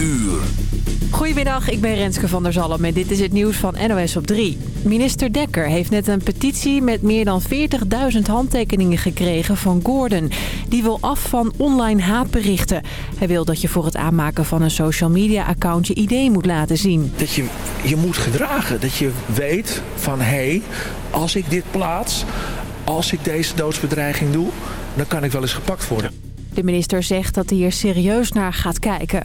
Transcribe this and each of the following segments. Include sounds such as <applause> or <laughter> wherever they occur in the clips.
uur. Goedemiddag, ik ben Renske van der Zalm en dit is het nieuws van NOS op 3. Minister Dekker heeft net een petitie met meer dan 40.000 handtekeningen gekregen van Gordon. Die wil af van online haatberichten. Hij wil dat je voor het aanmaken van een social media account je idee moet laten zien. Dat je je moet gedragen. Dat je weet van hé, hey, als ik dit plaats, als ik deze doodsbedreiging doe, dan kan ik wel eens gepakt worden. De minister zegt dat hij er serieus naar gaat kijken.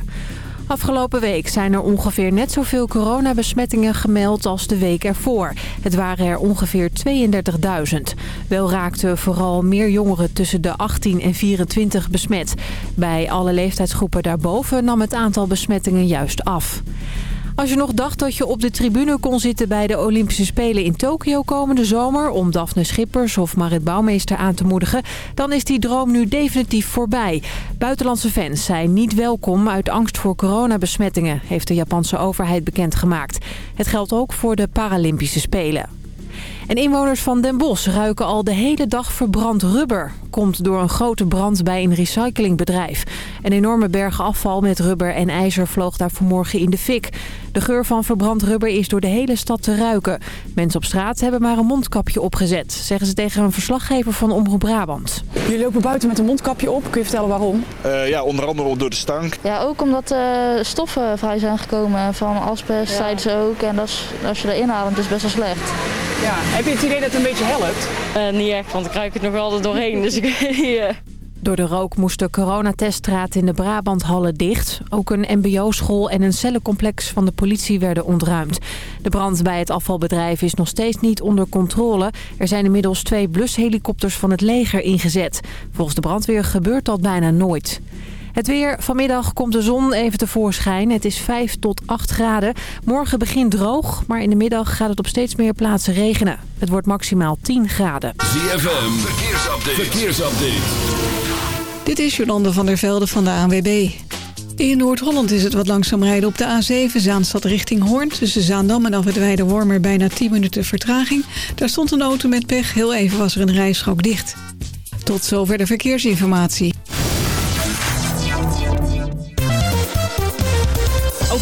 Afgelopen week zijn er ongeveer net zoveel coronabesmettingen gemeld als de week ervoor. Het waren er ongeveer 32.000. Wel raakten vooral meer jongeren tussen de 18 en 24 besmet. Bij alle leeftijdsgroepen daarboven nam het aantal besmettingen juist af. Als je nog dacht dat je op de tribune kon zitten bij de Olympische Spelen in Tokio komende zomer... om Daphne Schippers of Marit Bouwmeester aan te moedigen... dan is die droom nu definitief voorbij. Buitenlandse fans zijn niet welkom uit angst voor coronabesmettingen... heeft de Japanse overheid bekendgemaakt. Het geldt ook voor de Paralympische Spelen. En inwoners van Den Bosch ruiken al de hele dag verbrand rubber. Komt door een grote brand bij een recyclingbedrijf. Een enorme berg afval met rubber en ijzer vloog daar vanmorgen in de fik. De geur van verbrand rubber is door de hele stad te ruiken. Mensen op straat hebben maar een mondkapje opgezet, zeggen ze tegen een verslaggever van Omroep Brabant. Jullie lopen buiten met een mondkapje op. Kun je vertellen waarom? Uh, ja, onder andere door de stank. Ja, ook omdat uh, stoffen vrij zijn gekomen van asbest, ja. zeiden ze ook. En dat is, als je erin ademt, is het best wel slecht. Ja, heb je het idee dat het een beetje helpt? Uh, niet echt, want ik ruik het nog wel er doorheen. dus ik <laughs> weet Door de rook moest de coronateststraat in de Brabanthallen dicht. Ook een mbo-school en een cellencomplex van de politie werden ontruimd. De brand bij het afvalbedrijf is nog steeds niet onder controle. Er zijn inmiddels twee blushelikopters van het leger ingezet. Volgens de brandweer gebeurt dat bijna nooit. Het weer. Vanmiddag komt de zon even tevoorschijn. Het is 5 tot 8 graden. Morgen begint droog, maar in de middag gaat het op steeds meer plaatsen regenen. Het wordt maximaal 10 graden. ZFM. Verkeersupdate. Verkeersupdate. Dit is Jolande van der Velde van de ANWB. In Noord-Holland is het wat langzaam rijden op de A7 Zaanstad richting Hoorn. Tussen Zaandam en Afwitweide Wormer bijna 10 minuten vertraging. Daar stond een auto met pech. Heel even was er een rijstrook dicht. Tot zover de verkeersinformatie.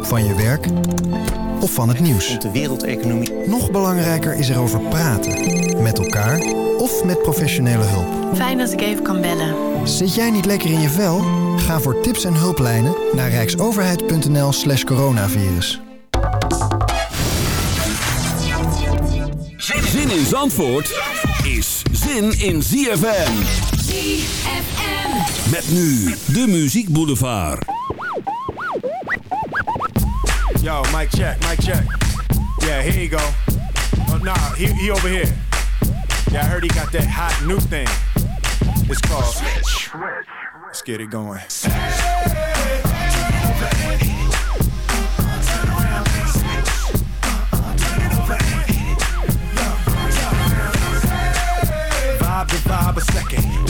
Van je werk of van het nieuws. De wereldeconomie. Nog belangrijker is erover praten. Met elkaar of met professionele hulp. Fijn dat ik even kan bellen. Zit jij niet lekker in je vel? Ga voor tips en hulplijnen naar rijksoverheid.nl slash coronavirus. Zin in Zandvoort is zin in ZFM. ZFM. Met nu de Muziek Boulevard. Yo, mic check, mic check. Yeah, here you go. Oh, nah, he, he over here. Yeah, I heard he got that hot new thing. It's called Switch. Let's get it going. Vibe to vibe a second.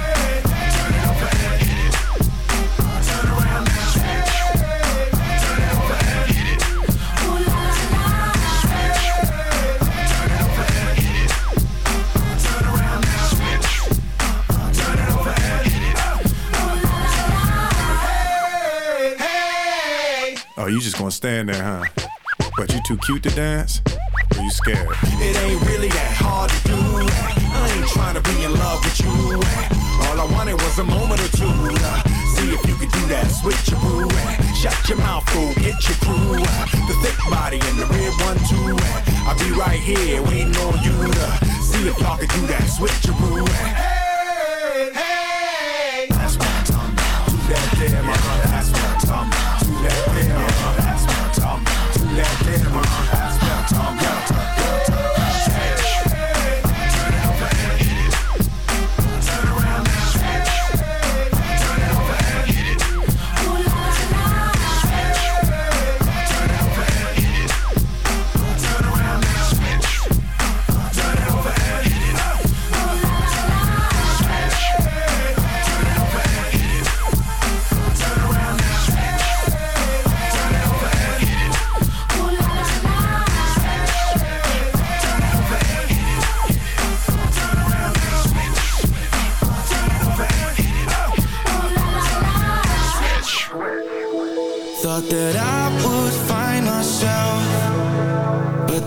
You just gonna stand there, huh? But you too cute to dance? Or you scared? It ain't really that hard to do. I ain't trying to be in love with you. All I wanted was a moment or two. Uh. See if you could do that. Shut your mouth, fool, get your crew. The thick body and the red one, too. I'll be right here waiting on you to see if y'all could do that. Hey, hey, that damn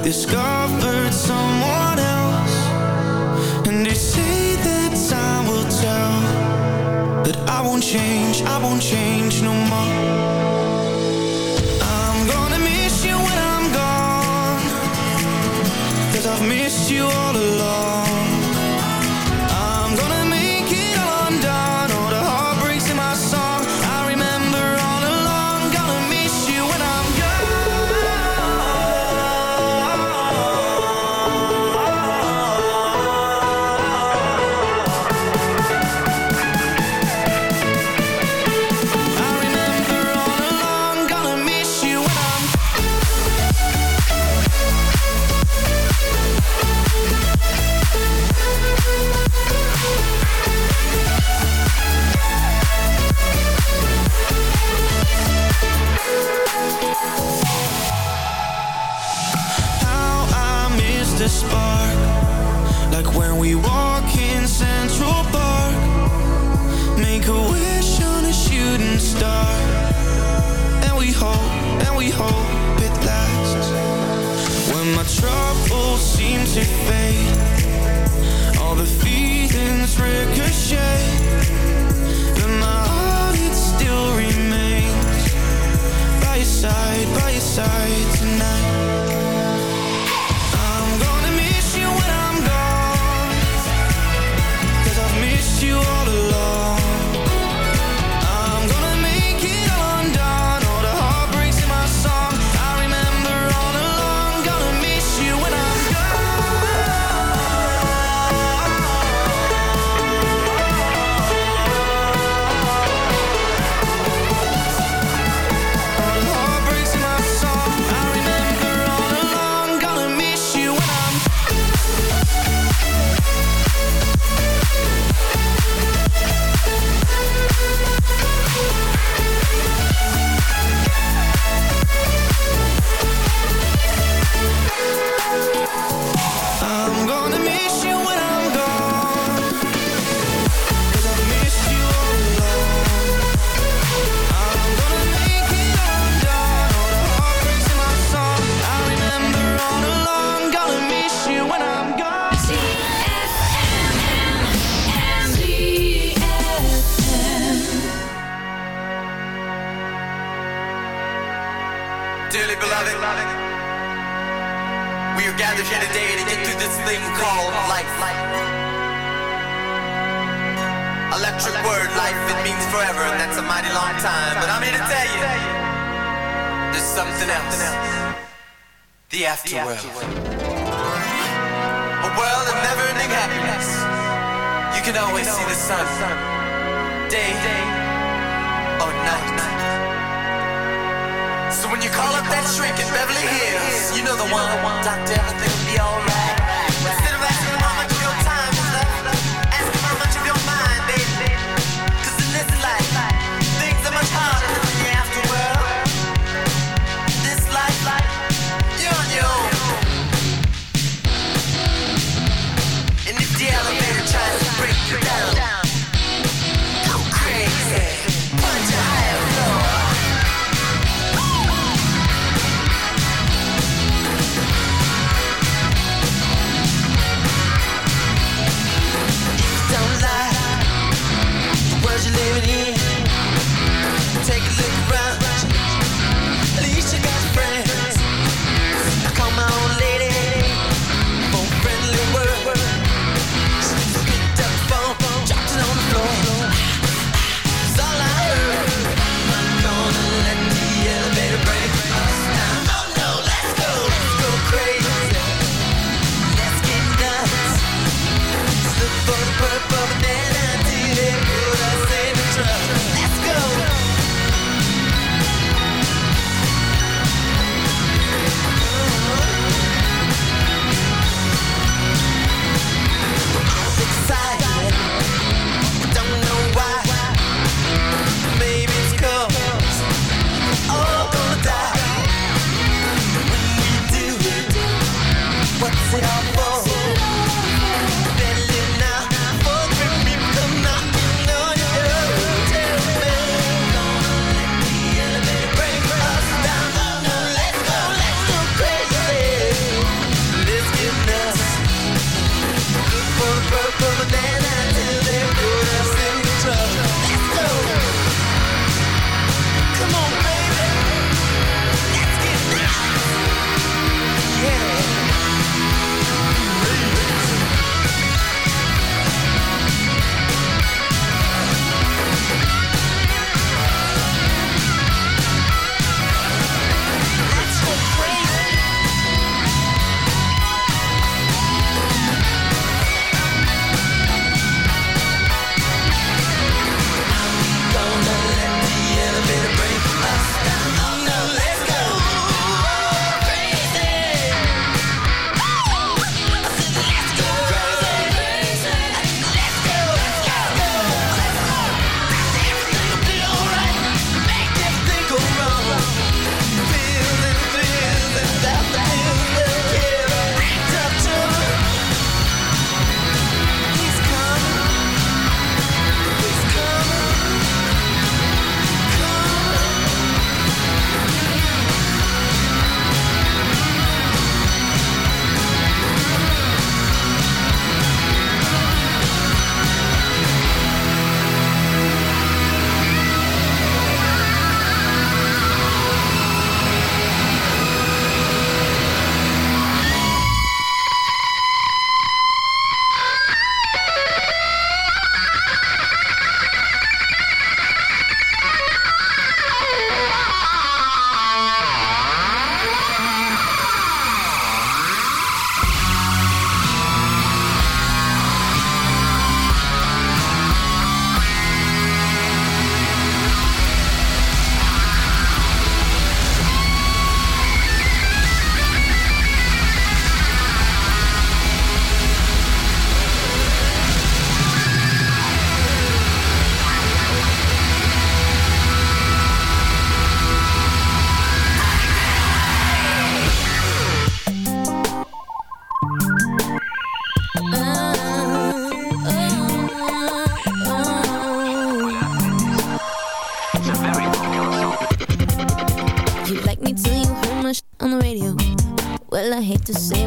discovered someone else. And they say that time will tell That I won't change, I won't change no more.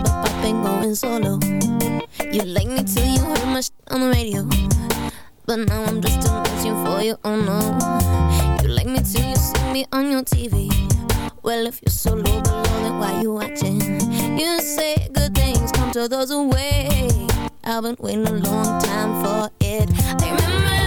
I've been going solo. You like me till you heard my shit on the radio. But now I'm just a machine for you, oh no. You like me till you see me on your TV. Well, if you're so low below, then why you watching? You say good things come to those who wait. I've been waiting a long time for it. I remember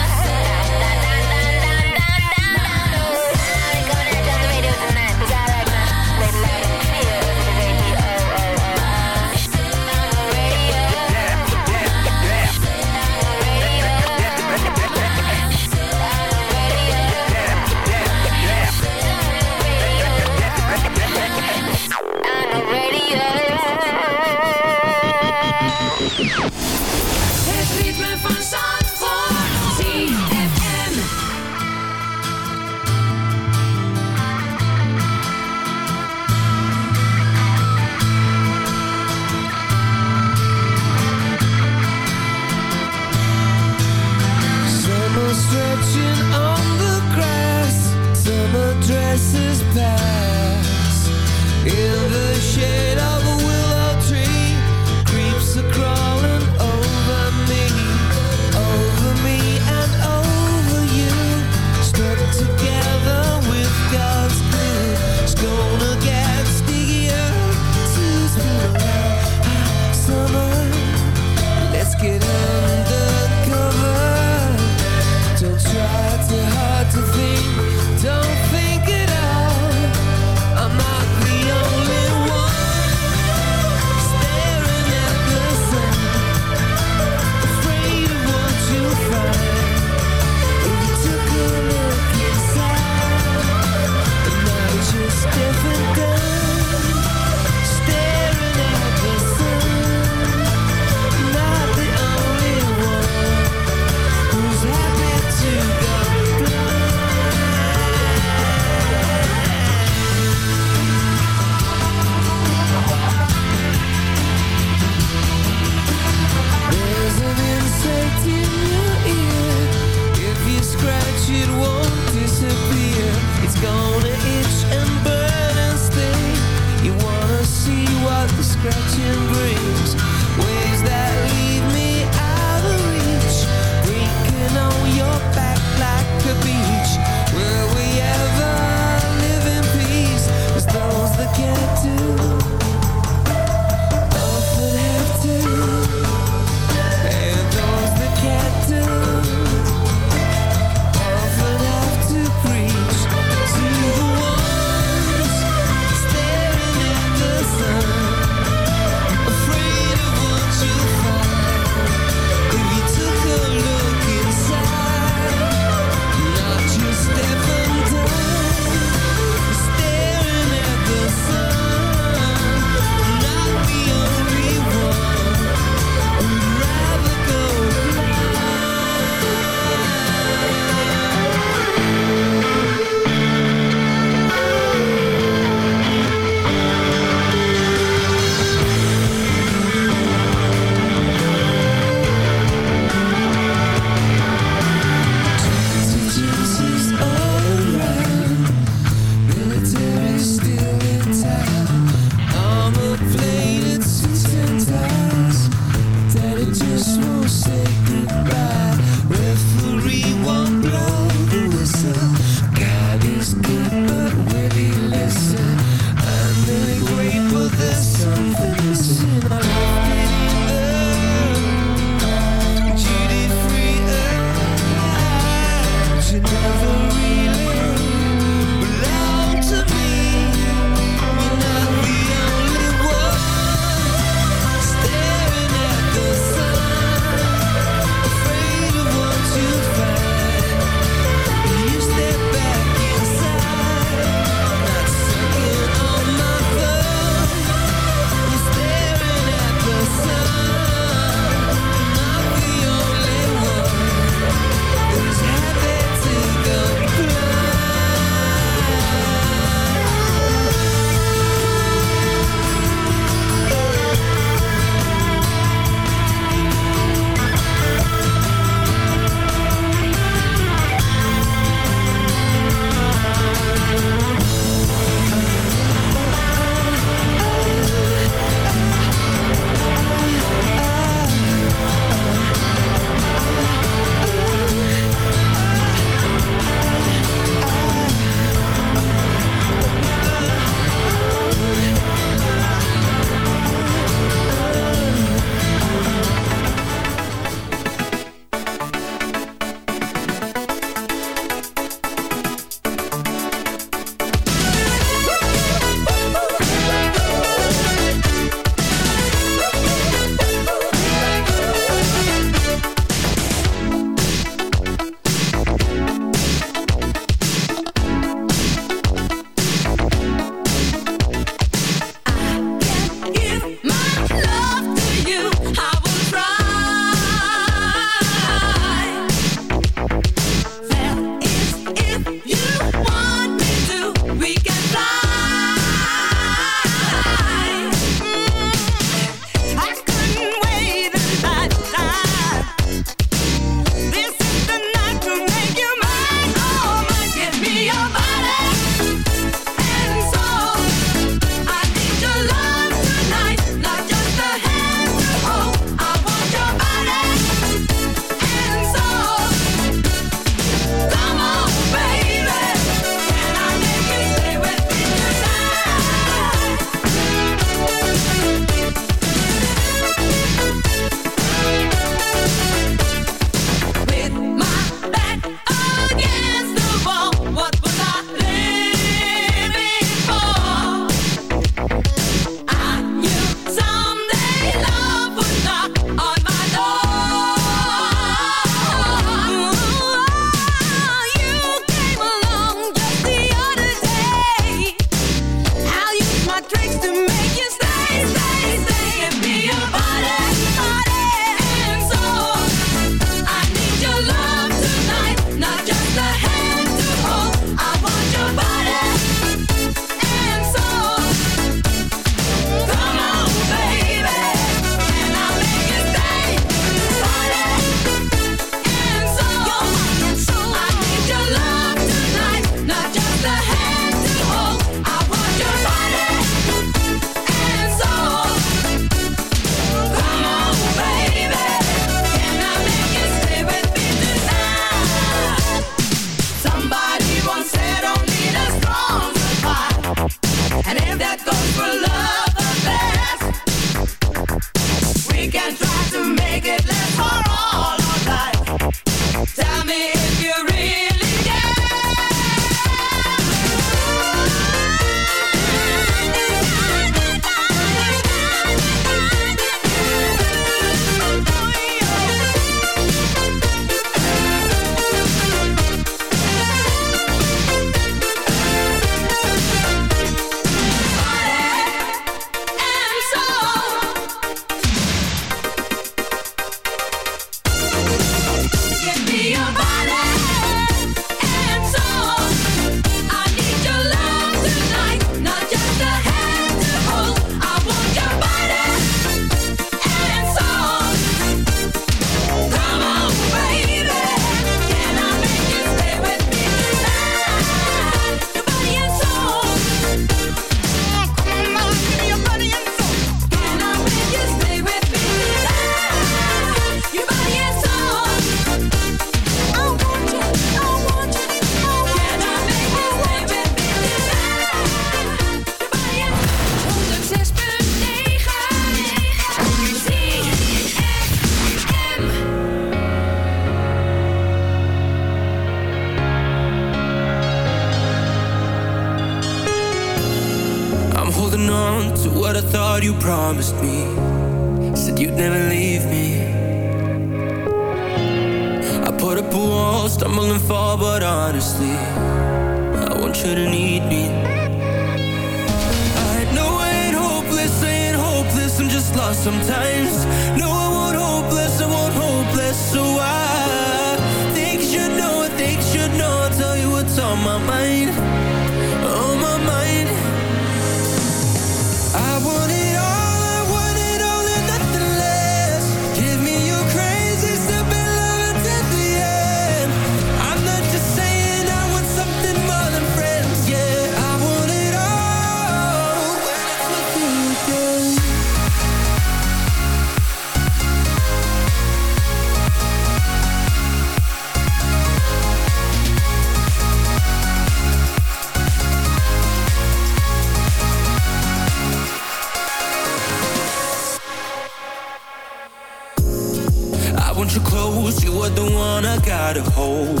want you close, you are the one I gotta hold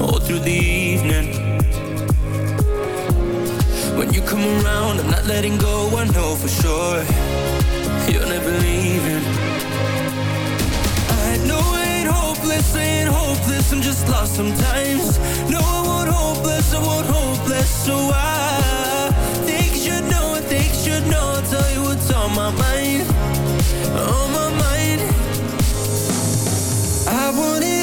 all through the evening. When you come around, I'm not letting go, I know for sure you're never leaving. I know it hopeless, ain't hopeless, I'm just lost sometimes. No, I won't hopeless, I won't hopeless, so I think you should know, I think you should know, I'll tell you what's on my mind, on my mind wanted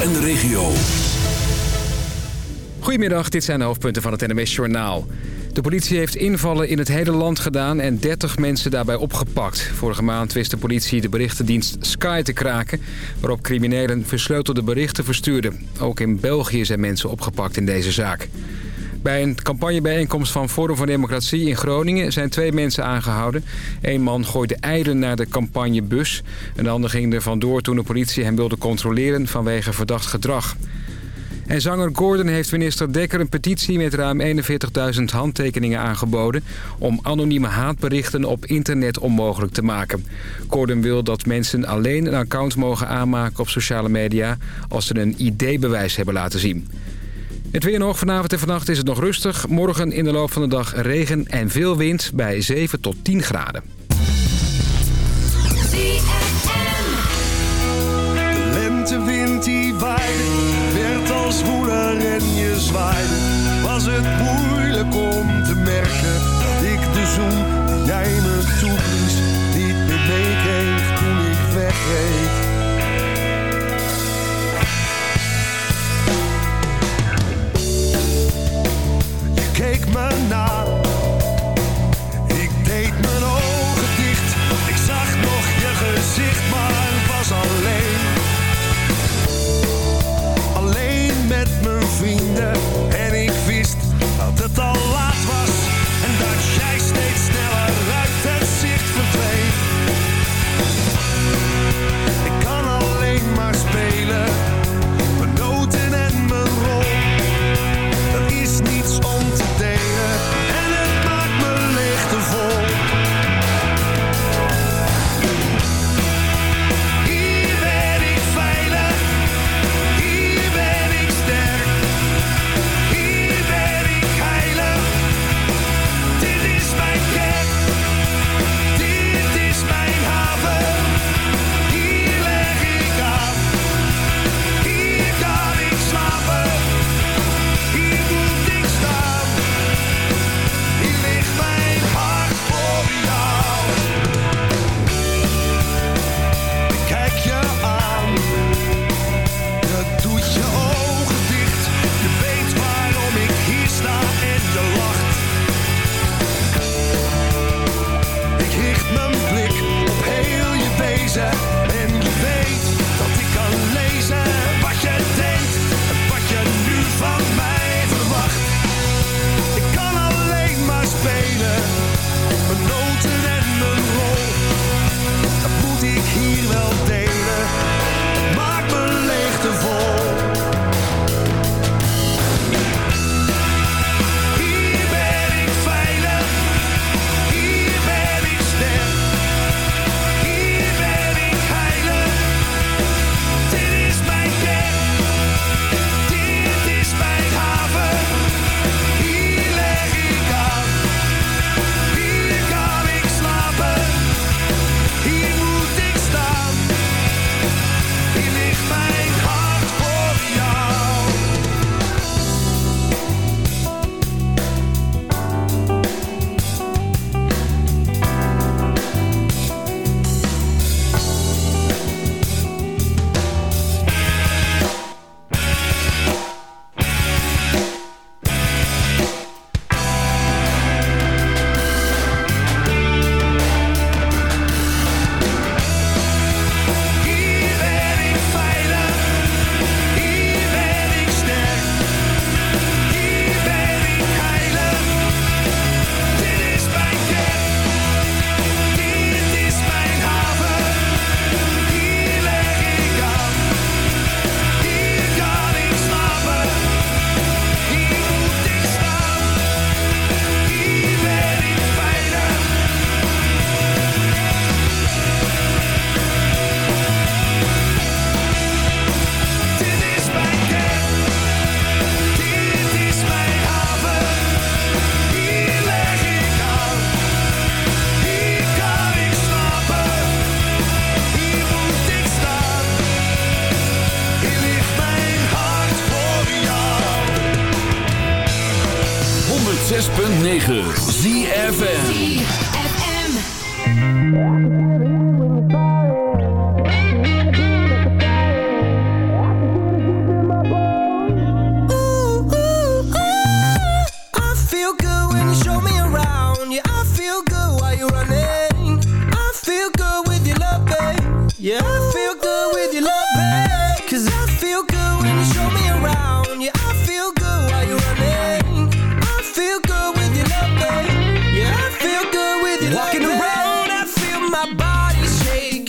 en de regio. Goedemiddag, dit zijn de hoofdpunten van het NMS Journaal. De politie heeft invallen in het hele land gedaan en 30 mensen daarbij opgepakt. Vorige maand wist de politie de berichtendienst Sky te kraken... waarop criminelen versleutelde berichten verstuurden. Ook in België zijn mensen opgepakt in deze zaak. Bij een campagnebijeenkomst van Forum voor Democratie in Groningen zijn twee mensen aangehouden. Eén man gooide eieren naar de campagnebus. Een ander ging er vandoor toen de politie hem wilde controleren vanwege verdacht gedrag. En zanger Gordon heeft minister Dekker een petitie met ruim 41.000 handtekeningen aangeboden... om anonieme haatberichten op internet onmogelijk te maken. Gordon wil dat mensen alleen een account mogen aanmaken op sociale media... als ze een ID-bewijs hebben laten zien. Het weer nog. Vanavond en vannacht is het nog rustig. Morgen in de loop van de dag regen en veel wind bij 7 tot 10 graden. De lentewind die waaide, werd als woeler en je zwaaide. Was het moeilijk om te merken dat ik de zoen jij me toeblies niet meer meekreeg toen ik wegreed. Keek me na.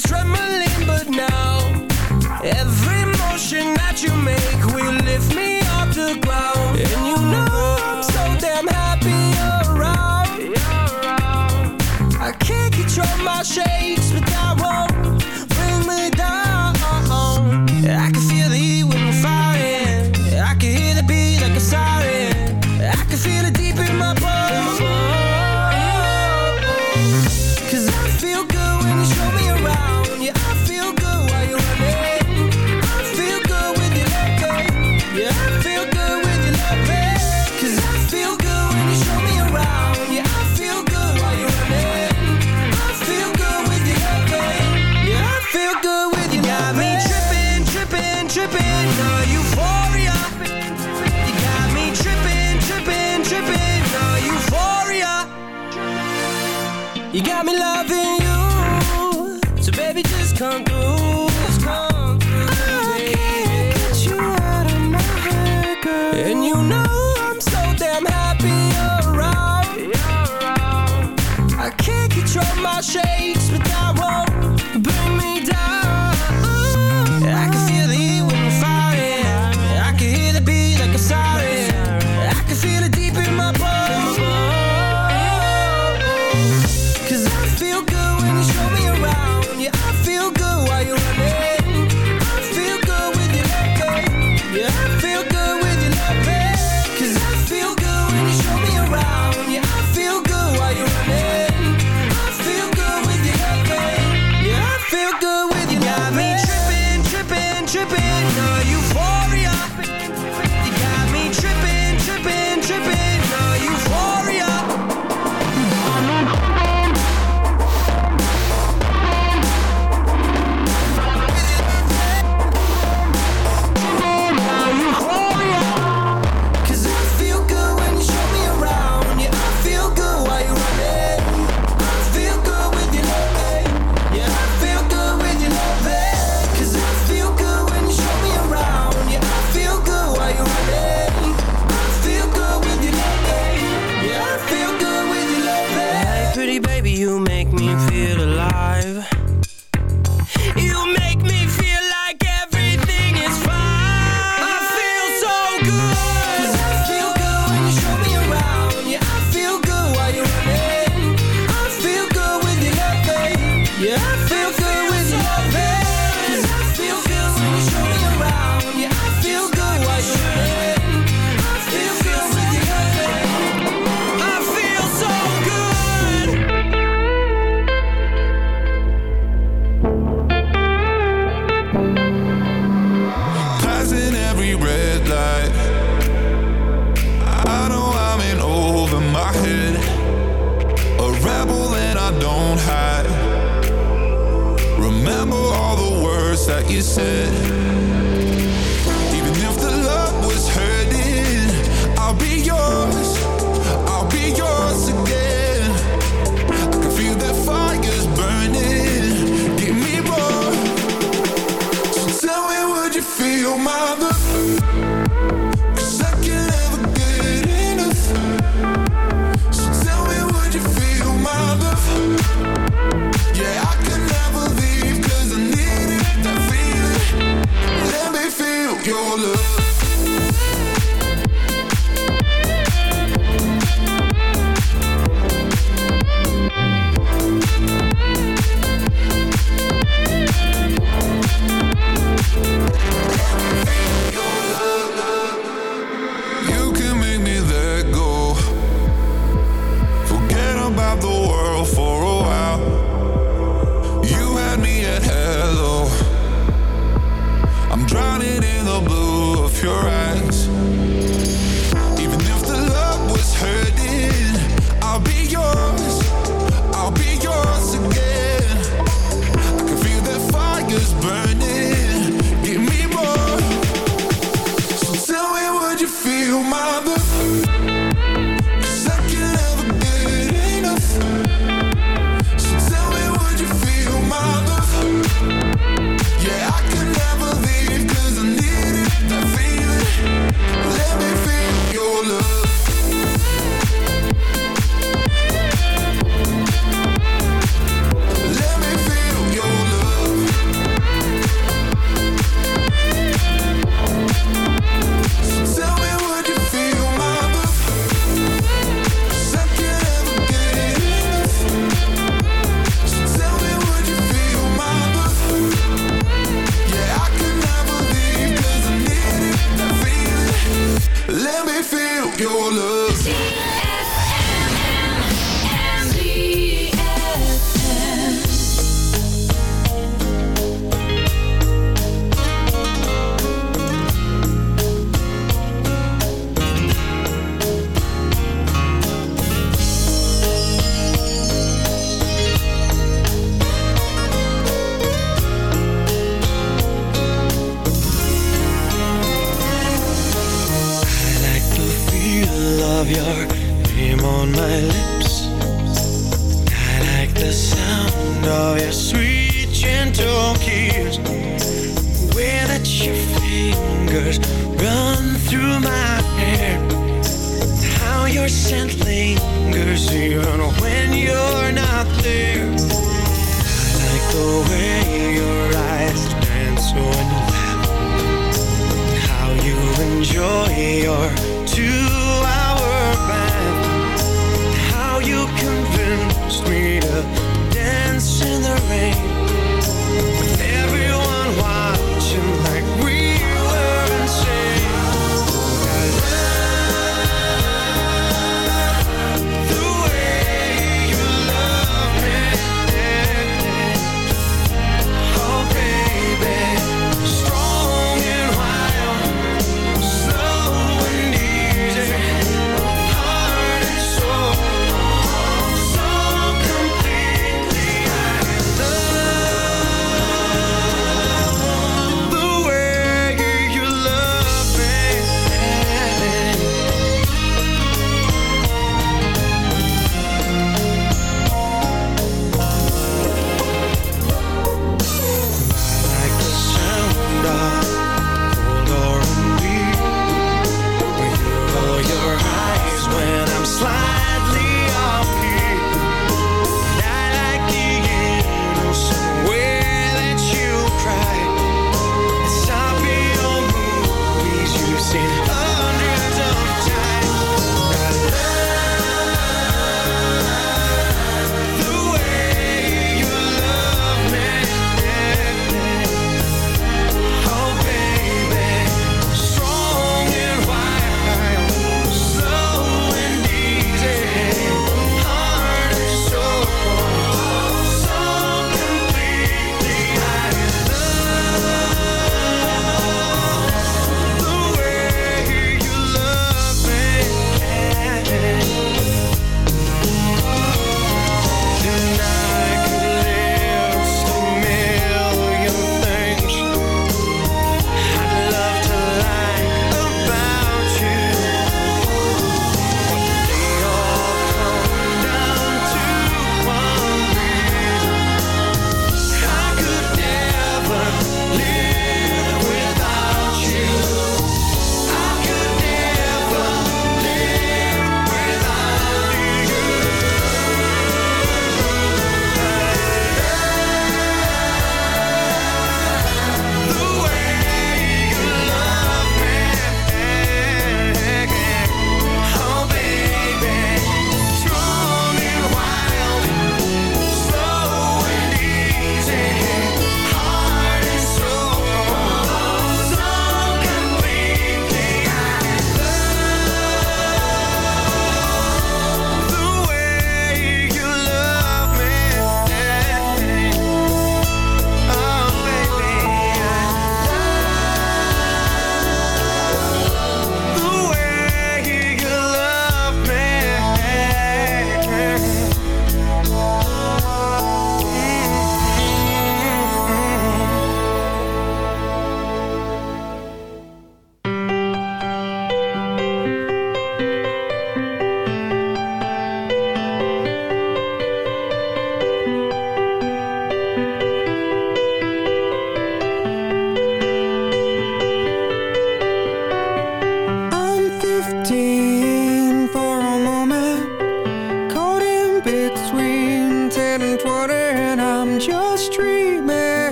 always trembling, but now every motion that you make will lift me off the ground. And you know I'm so damn happy around. I can't control my shake.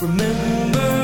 Remember